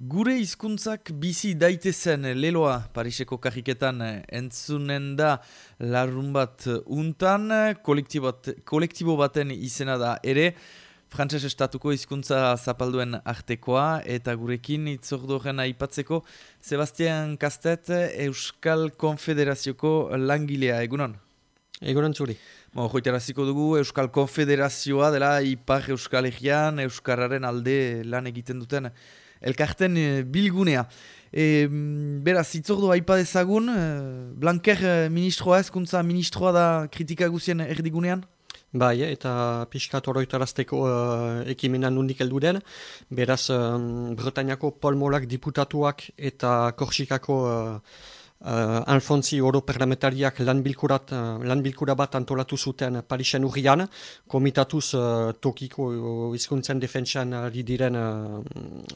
Gure hizkuntzak bizi daitezen leloa Pariseko kajiketan entzunen da larrun bat untan, kolektibo baten izena da ere, Frantses estatuko hizkuntza zapalduen artekoa eta gurekin itzordoren aipatzeko Sebastian Kastet Euskal Konfederazioko langilea, egunon? Egunon zuri. Bo, joiteraziko dugu Euskal Konfederazioa dela Ipar Euskal Egean Euskarraren alde lan egiten duten elkarten eh, bilgunea. E, beraz, itzordo haipa dezagun, e, Blanker eh, ministroa ezkuntza ministroa da kritika guzien erdigunean? Bai, eta pixkat oroitarazteko uh, ekimenan nundik heldu den. Beraz, um, Bretañako polmolak diputatuak eta Korsikako Uh, Alfonsi oro parlamentariak lan, bilkurat, uh, lan bat antolatu zuten Parisen urrian, komitatuz uh, tokiko izkuntzen defentsan ari diren uh,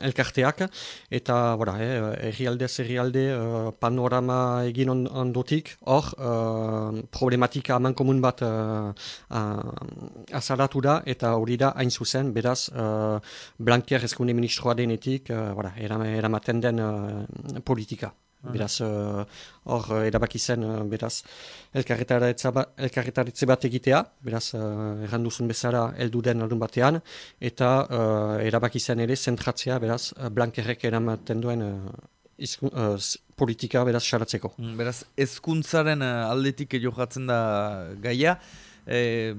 elkarteak, eta bora, eh, errialde, zerrialde, uh, panorama egin on, ondotik, hor, uh, problematika aman komun bat uh, uh, azalatu da, eta hori da hain zuzen, beraz, uh, Blanker eskunde ministroa denetik, uh, bora, eramaten den uh, politika. Beraz, eh, hor, uh, erabaki zen, uh, beraz, elkarretaritze bat egitea, beraz, uh, erranduzun bezala eldu den aldun batean, eta uh, erabaki zen ere zentratzea, beraz, blankerrek eramaten duen uh, politika, beraz, xaratzeko. Mm, beraz, ezkuntzaren aldetik jokatzen da gaia, e,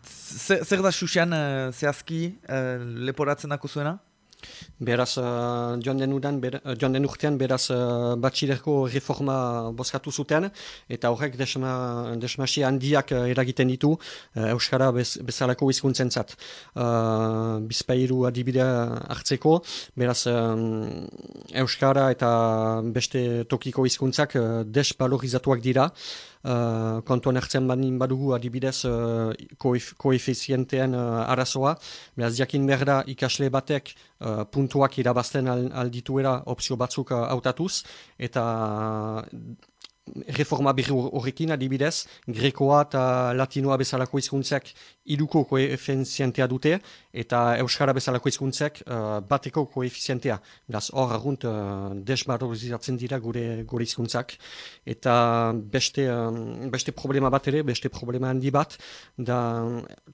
zer da xuxean zehazki leporatzen dako zuena? Beraz, uh, joan, den udan, ber, uh, joan den urtean, beraz, uh, batxilerko reforma bozkatu zuten, eta horrek desma, desmasi handiak uh, eragiten ditu uh, Euskara bez, bezalako izkuntzen zat. Uh, bizpairu adibidea hartzeko, beraz, um, Euskara eta beste tokiko izkuntzak uh, desbalorizatuak dira, Uh, kontuan hartzen banin badugu adibidez uh, koefizientean uh, arazoa. Beraz, jakin berda ikasle batek uh, puntuak irabazten aldituera opzio batzuk uh, autatuz, eta reforma berri horrekin adibidez, grekoa eta latinoa bezalako izkuntzak iruko koefizientea dute, eta euskara bezalako izkuntzak uh, bateko koefizientea. Daz hor argunt uh, desbarorizatzen dira gure, gure izkuntzak. Eta beste, um, beste problema bat ere, beste problema handi bat, da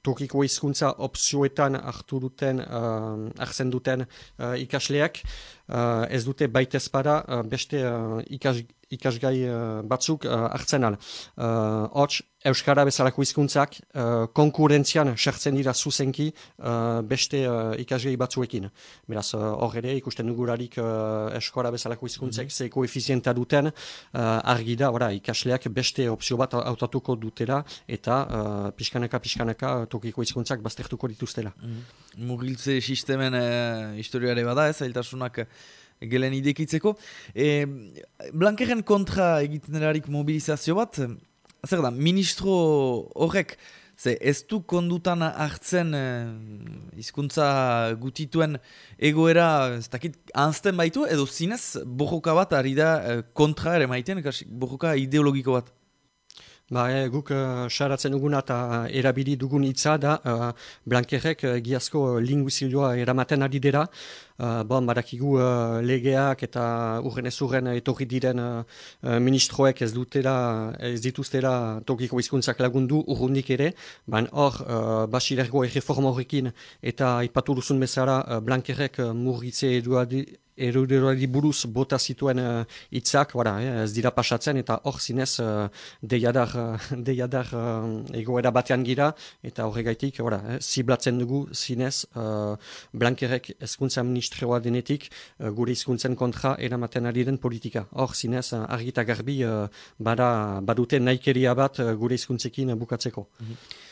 tokiko izkuntza opzioetan hartu duten, uh, hartzen duten uh, ikasleak, uh, ez dute baitezpara uh, beste uh, ikas, ikasgai uh, batzuk uh, hartzen al. Hots, uh, Euskara bezalako hizkuntzak uh, konkurentzian sartzen dira zuzenki uh, beste uh, ikasgai batzuekin. Beraz, hor ere, ikusten dugurarik uh, Euskara bezalako hizkuntzak mm -hmm. koefizienta duten, uh, argi da, ora, ikasleak beste opzio bat autatuko dutela eta uh, pixkanaka, pixkanaka tokiko hizkuntzak baztertuko dituztela. Mm -hmm. Mugiltze sistemen uh, historiare bada ez, zailtasunak gelen idekitzeko. E, Blankeren kontra egiten erarik mobilizazio bat, zer da, ministro horrek, ze ez du kondutan hartzen eh, hizkuntza gutituen egoera, ez dakit, anzten baitu, edo zinez, bojoka bat ari da eh, kontra ere maiten, bojoka ideologiko bat. Ba, e, guk xaratzen uh, duguna eta erabili dugun hitza da uh, Blankerrek uh, giazko linguizioa eramaten ari dira. Uh, bon, badakigu uh, legeak eta urren ez urren etorri diren uh, ministroek ez dutera, ez dituztera tokiko izkuntzak lagundu urrundik ere. Baina hor, uh, basilergo erreforma horrekin eta ipatu duzun bezala uh, Blankerrek uh, murgitze eduadi eruderoari buruz bota zituen uh, itzak, eh, ez dira pasatzen, eta hor zinez uh, deiadar, uh, deiadar uh, egoera batean gira, eta horregaitik, eh, ziblatzen dugu zinez uh, Blankerek ezkuntza ministroa denetik uh, gure izkuntzen kontra eramaten ari den politika. Hor zinez, uh, argita garbi, uh, bada, badute naikeria bat gure izkuntzekin bukatzeko. Mm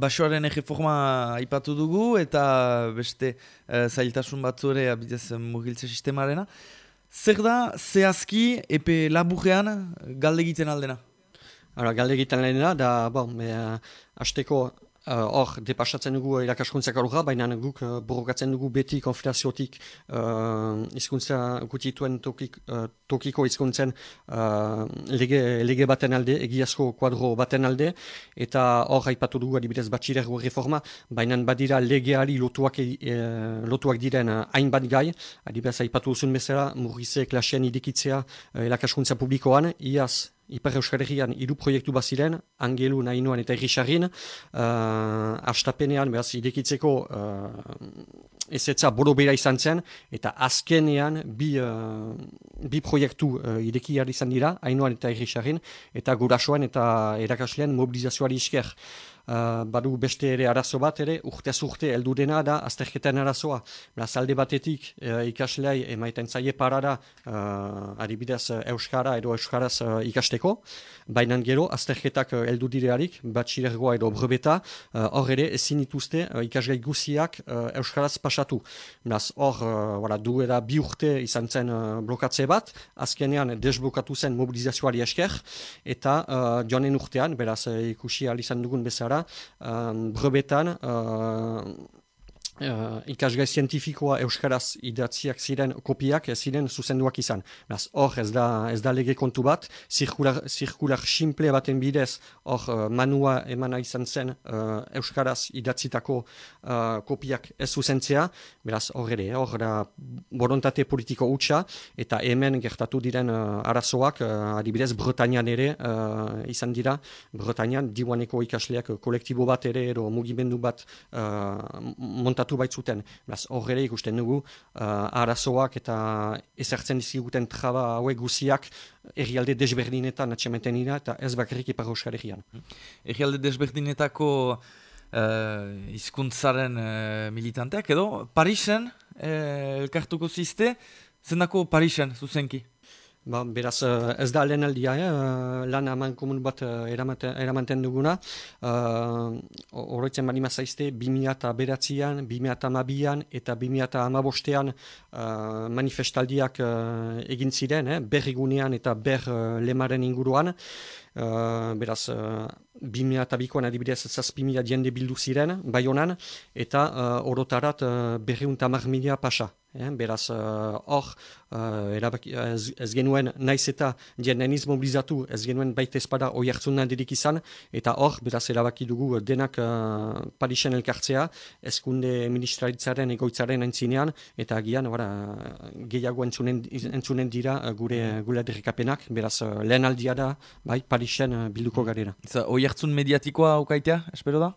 Basoaren erreforma aipatu dugu eta beste uh, zailtasun batzu ere abidez mugiltze sistemarena. Zer da, zehazki, epe laburrean galde egiten aldena? Hala, galde egiten aldena, da, bon, uh, asteko hor, uh, depasatzen dugu irakaskuntzak aurra, baina guk uh, borrokatzen dugu beti konfederaziotik uh, izkuntza gutituen tokik, uh, tokiko izkuntzen uh, lege, lege baten alde, egiazko kuadro baten alde, eta hor haipatu dugu adibidez batxirergo reforma, baina badira legeari lotuak, e, lotuak diren hainbat gai, adibidez haipatu duzun bezala, murrize klasean idikitzea uh, irakaskuntza publikoan, iaz, Ipar Euskal hiru proiektu baziren, Angelu, Nainoan eta Errixarrin, uh, astapenean, behaz, idekitzeko uh, ez etza bera izan zen, eta azkenean bi, uh, bi proiektu uh, ideki izan dira, Ainoan eta Errixarrin, eta gurasoan eta erakaslean mobilizazioari isker. Uh, badu beste ere arazo bat ere, urte urte heldu dena da, azterketan arazoa. Beraz, alde batetik uh, ikaslei emaiten zaie parada uh, adibidez Euskara edo Euskaraz uh, ikasteko, baina gero azterketak uh, direarik, batxirergoa edo brebeta, hor uh, ere ezin dituzte uh, ikasgai guziak uh, Euskaraz pasatu. Beraz, hor, uh, du era bi urte izan zen uh, blokatze bat, azkenean desblokatu zen mobilizazioari esker, eta uh, joanen urtean, beraz, ikusi izan dugun bezala, um, brebetan uh, uh, ikasgai zientifikoa euskaraz idatziak ziren kopiak ziren zuzenduak izan. Beraz, hor ez da, ez da lege kontu bat, zirkular, zirkular simple baten bidez, hor uh, manua emana izan zen uh, euskaraz idatzitako uh, kopiak ez zuzentzea, beraz, hor ere, hor da borontate politiko utxa, eta hemen gertatu diren uh, arazoak, uh, adibidez, Bretañan ere uh, izan dira, Bretañan diwaneko ikasleak kolektibo bat ere, edo mugimendu bat uh, montatu gertatu baitzuten. Beraz, horre ikusten dugu, uh, arazoak eta ezertzen diziguten traba hauek guziak errialde desberdinetan atxemeten ira eta ez bakarrik ipar euskal errian. Errialde desberdinetako uh, izkuntzaren uh, militanteak edo, Parisen uh, elkartuko ziste, zendako Parisen zuzenki? Ba, beraz, uh, ez da lehen aldia, eh? uh, lan haman komun bat uh, eramaten, duguna. Horretzen uh, bali mazaizte, 2000 eta beratzean, 2000 eta mabian eta 2000 eta amabostean uh, manifestaldiak uh, egin ziren, eh? berrigunean eta ber uh, lemaren inguruan. Uh, beraz, uh, 2000 eta bikoan adibidez zazpimila jende bildu ziren, bai honan, eta uh, orotarat uh, berriun tamar mila pasa. Eh, beraz, hor, uh, uh, ez, ez genuen naiz eta jendeniz mobilizatu, ez genuen baita espada oi hartzun dirik izan, eta hor, beraz, erabaki dugu denak uh, Parisen elkartzea, ezkunde ministraritzaren egoitzaren entzinean, eta agian, bara, gehiago entzunen, entzunen dira gure, gure derrikapenak, beraz, lehen aldia da, bai, Uh, bilduko garera. Oi hartzun mediatikoa aukaitea, espero da?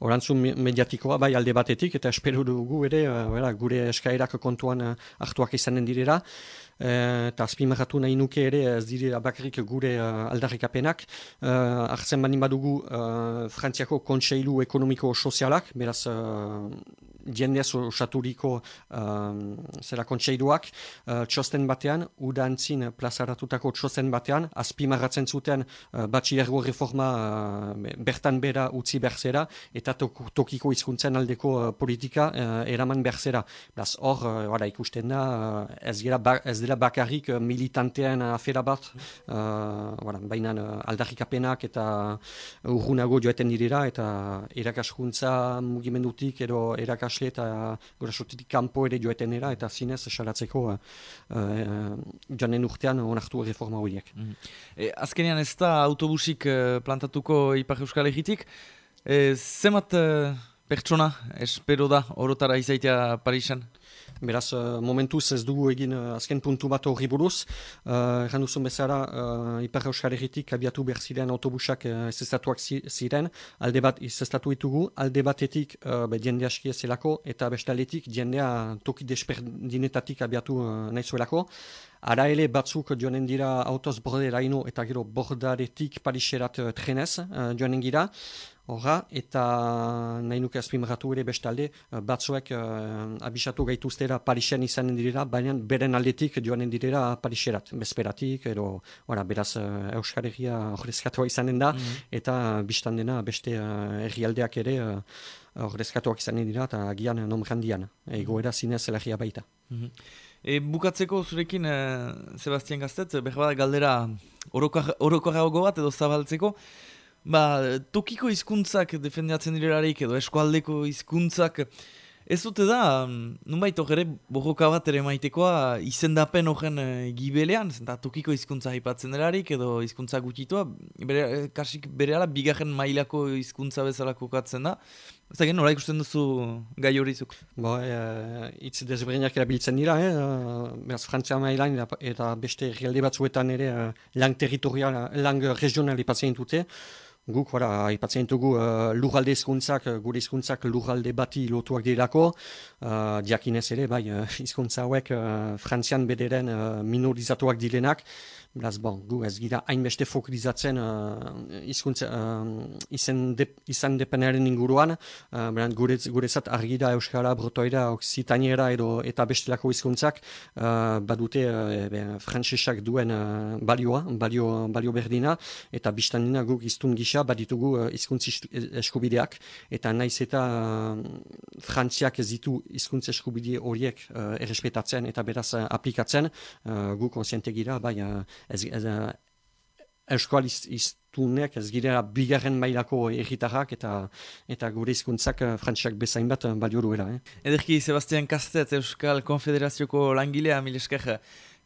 Orantzun mediatikoa bai alde batetik eta espero dugu ere uh, gure eskaerak kontuan hartuak izanen direra. Eh, eta azpimarratu nahi nuke ere ez direla bakarrik gure aldarrikapenak. Uh, Artzen banin badugu uh, Frantziako Kontseilu Ekonomiko-Sozialak, beraz jendeaz osaturiko um, zera kontseiduak, uh, txosten batean, udantzin plazaratutako txosten batean, azpimarratzen zuten uh, batxiergo reforma uh, bertan bera utzi berzera, eta tokiko izkuntzen aldeko uh, politika uh, eraman berzera. Beraz, hor, uh, ikusten da, uh, ez, ba, ez dela bakarrik uh, militantean afera bat, uh, baina uh, aldarrikapenak eta urgunago joeten direra, eta erakaskuntza mugimendutik, edo erakas ikasle eta gurasotik kanpo ere joeten era eta zinez esalatzeko uh, uh, janen urtean onartu reforma horiek. Mm e, azkenean ez da autobusik uh, plantatuko Ipar Euskal Egitik, e, zemat uh, pertsona espero da orotara izaitea Parisan? Beraz, uh, momentuz ez dugu egin uh, azken puntu bat horri buruz. Uh, Erran duzun bezala, uh, Ipar Euskal Herritik abiatu behar ziren autobusak uh, ezestatuak ziren. Alde bat ezestatu ditugu, alde batetik uh, be, diende aski ezelako, eta bestaletik diendea toki desperdinetatik abiatu uh, nahi zuelako. Ara ele batzuk joanen dira autoz borderaino eta gero bordaretik pariserat uh, trenez uh, joanen gira. Horra, eta nahi nuke azpimarratu ere bestalde, eh, batzuek uh, abisatu gaituztera Parisen izanen direra, baina beren aldetik joanen direra Pariserat, bezperatik, edo, ora, beraz, uh, Euskal Herria horrezkatua izanen da, mhm. eta biztan dena beste uh, errialdeak ere horrezkatuak uh, izanen dira, eta gian nomrandian, egoera zinez elagia baita. Mm E, bukatzeko zurekin, Sebastian Gaztet, behar galdera orokoago bat edo zabaltzeko, Ba, tokiko hizkuntzak defendatzen direlarik edo eskualdeko hizkuntzak Ez dute da, nunbait ere bojoka bat ere maitekoa izendapen horren e, gibelean, zenta tokiko hizkuntza haipatzen delarik edo hizkuntza gutitua, bere, kasik bere ala bigarren mailako hizkuntza bezala kokatzen da. Ez da nola ikusten duzu gai hori izuk? Bo, e, itz desberdinak erabiltzen dira, eh? beraz frantzia mailan eta beste herrialde batzuetan ere lang territorial, lang regional ipatzen dute. Guk, hori, ipatzen dugu uh, lurralde izkuntzak, uh, gure izkuntzak lurralde bati lotuak dirako, uh, diakinez ere, bai, uh, izkuntza hauek uh, frantzian bederen uh, minorizatuak direnak, Beraz, bon, gu ez gira hainbeste fokalizatzen uh, izkuntza, uh, izan, de, izan depenaren inguruan, uh, beraz, gure, gure zat argira, euskara, brotoira, oksitaniera edo eta bestelako izkuntzak uh, badute uh, frantsesak duen uh, balioa, balio, balio berdina, eta biztan dina guk iztun gisa baditugu uh, izkuntz eskubideak, eta naiz eta uh, frantziak ez ditu izkuntz eskubide horiek uh, errespetatzen eta beraz aplikatzen, gu konsiente gira, bai, ez, ez, euskal iztunek ez girela bigarren mailako egitarrak eta eta gure izkuntzak uh, frantziak bezain bat balio duela. Eh? Ederki, Sebastian Kastet, Euskal Konfederazioko langilea, mileskak,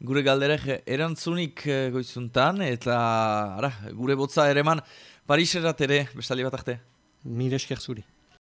gure galderek erantzunik goizuntan, eta ara, gure botza ere man, Pariserat ere, bestali bat arte. Mileskak zuri.